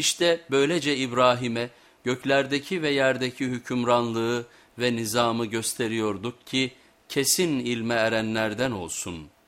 İşte böylece İbrahim'e göklerdeki ve yerdeki hükümranlığı ve nizamı gösteriyorduk ki kesin ilme erenlerden olsun.''